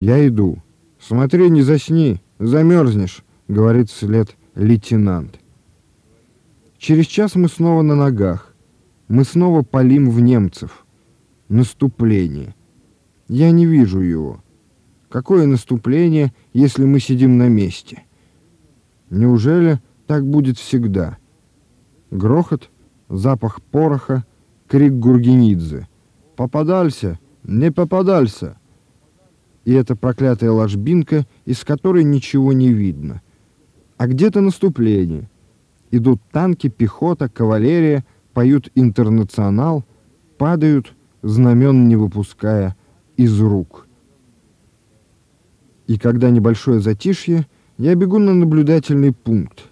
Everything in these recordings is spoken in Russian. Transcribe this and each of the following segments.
Я иду. Смотри, не засни, замерзнешь, говорит вслед лейтенант. Через час мы снова на ногах. Мы снова палим в немцев. Наступление. Я не вижу его. Какое наступление, если мы сидим на месте? Неужели так будет всегда? Грохот, запах пороха, крик Гургенидзе. «Попадался! Не попадался!» И эта проклятая ложбинка, из которой ничего не видно. А где-то наступление. Идут танки, пехота, кавалерия, поют «Интернационал», падают, знамен не выпуская из рук. И когда небольшое затишье, я бегу на наблюдательный пункт.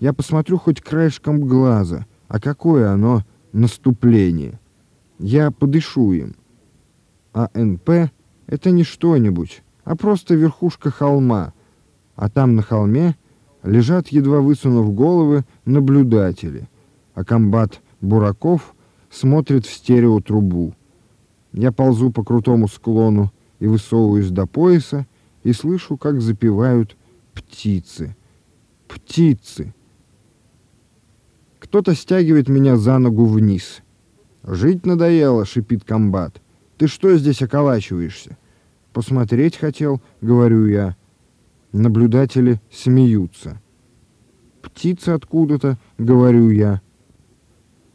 Я посмотрю хоть краешком глаза, а какое оно наступление. Я подышу им. А НП — это не что-нибудь, а просто верхушка холма. А там на холме лежат, едва высунув головы, наблюдатели. А комбат Бураков смотрит в стереотрубу. Я ползу по крутому склону и высовываюсь до пояса, и слышу, как запевают птицы. Птицы! Кто-то стягивает меня за ногу вниз. «Жить надоело», — шипит комбат. «Ты что здесь околачиваешься?» «Посмотреть хотел», — говорю я. Наблюдатели смеются. «Птицы откуда-то», — говорю я.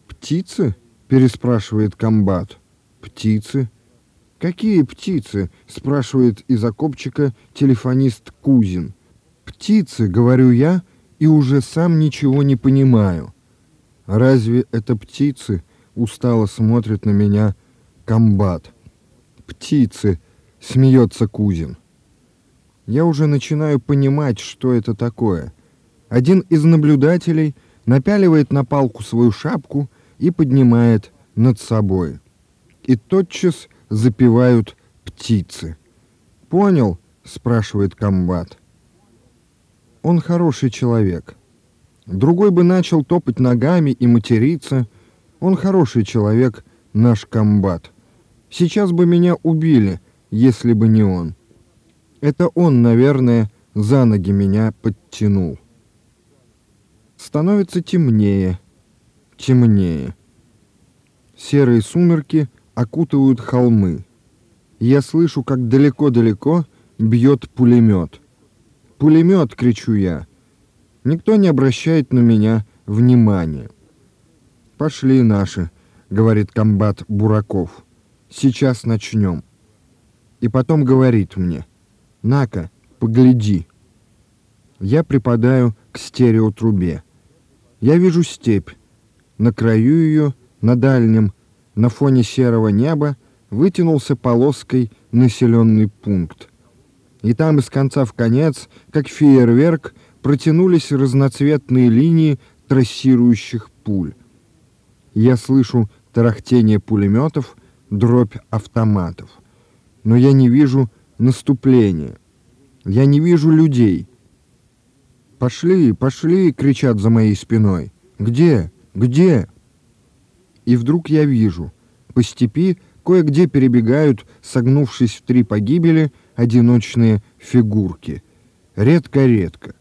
«Птицы?» — переспрашивает комбат. «Птицы?» «Какие птицы?» — спрашивает из окопчика телефонист Кузин. «Птицы», — говорю я, и уже сам ничего не понимаю. «Разве это птицы?» — устало смотрит на меня комбат. «Птицы», — смеется Кузин. Я уже начинаю понимать, что это такое. Один из наблюдателей напяливает на палку свою шапку и поднимает над собой. И тотчас запевают птицы. «Понял?» — спрашивает комбат. Он хороший человек. Другой бы начал топать ногами и материться. Он хороший человек, наш комбат. Сейчас бы меня убили, если бы не он. Это он, наверное, за ноги меня подтянул. Становится темнее, темнее. Серые сумерки окутывают холмы. Я слышу, как далеко-далеко бьет пулемет. «Пулемет!» — кричу я. Никто не обращает на меня внимания. «Пошли наши», — говорит комбат Бураков. «Сейчас начнем». И потом говорит мне, «На-ка, погляди». Я припадаю к стереотрубе. Я вижу степь. На краю ее, на дальнем, на фоне серого неба вытянулся полоской населенный пункт. И там из конца в конец, как фейерверк, протянулись разноцветные линии трассирующих пуль. Я слышу тарахтение пулеметов, дробь автоматов. Но я не вижу наступления. Я не вижу людей. «Пошли, пошли!» — кричат за моей спиной. «Где? Где?» И вдруг я вижу, по степи кое-где перебегают, согнувшись в три погибели, одиночные фигурки. Редко-редко.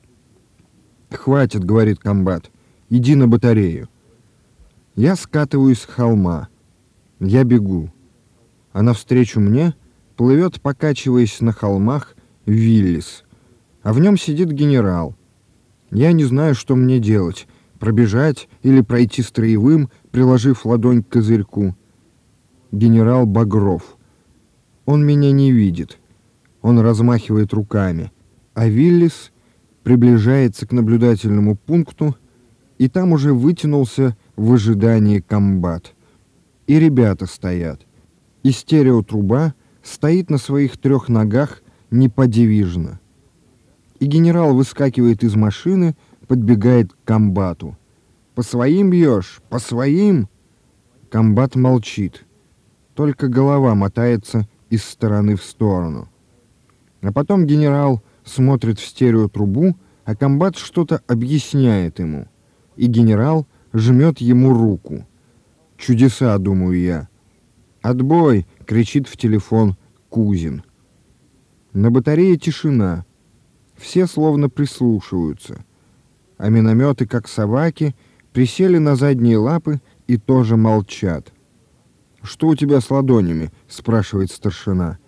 «Хватит», — говорит комбат, — «иди на батарею». Я скатываюсь с холма. Я бегу. А навстречу мне плывет, покачиваясь на холмах, Виллис. А в нем сидит генерал. Я не знаю, что мне делать пробежать или пройти строевым, приложив ладонь к козырьку. Генерал Багров. Он меня не видит. Он размахивает руками. А Виллис приближается к наблюдательному пункту, и там уже вытянулся в ожидании комбат. И ребята стоят. И стереотруба стоит на своих трех ногах неподвижно. И генерал выскакивает из машины, подбегает к комбату. «По своим бьешь? По своим?» Комбат молчит. Только голова мотается из стороны в сторону. А потом генерал смотрит в стереотрубу, а комбат что-то объясняет ему. И генерал жмет ему руку. «Чудеса», — думаю я. «Отбой!» — кричит в телефон Кузин. На батарее тишина. Все словно прислушиваются. А минометы, как собаки, присели на задние лапы и тоже молчат. «Что у тебя с ладонями?» — спрашивает старшина.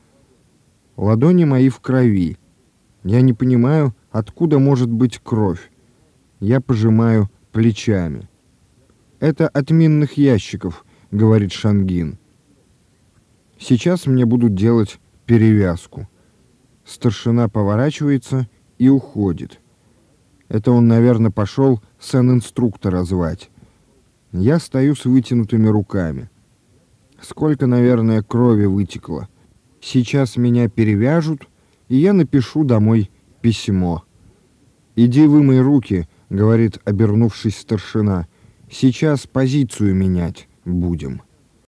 «Ладони мои в крови. Я не понимаю, откуда может быть кровь. Я пожимаю плечами». «Это от минных ящиков», — говорит Шангин. «Сейчас мне будут делать перевязку». Старшина поворачивается и уходит. Это он, наверное, пошел сан-инструктора звать. Я стою с вытянутыми руками. Сколько, наверное, крови вытекло. Сейчас меня перевяжут, и я напишу домой письмо. «Иди вымой руки», — говорит, обернувшись старшина. «Сейчас позицию менять будем».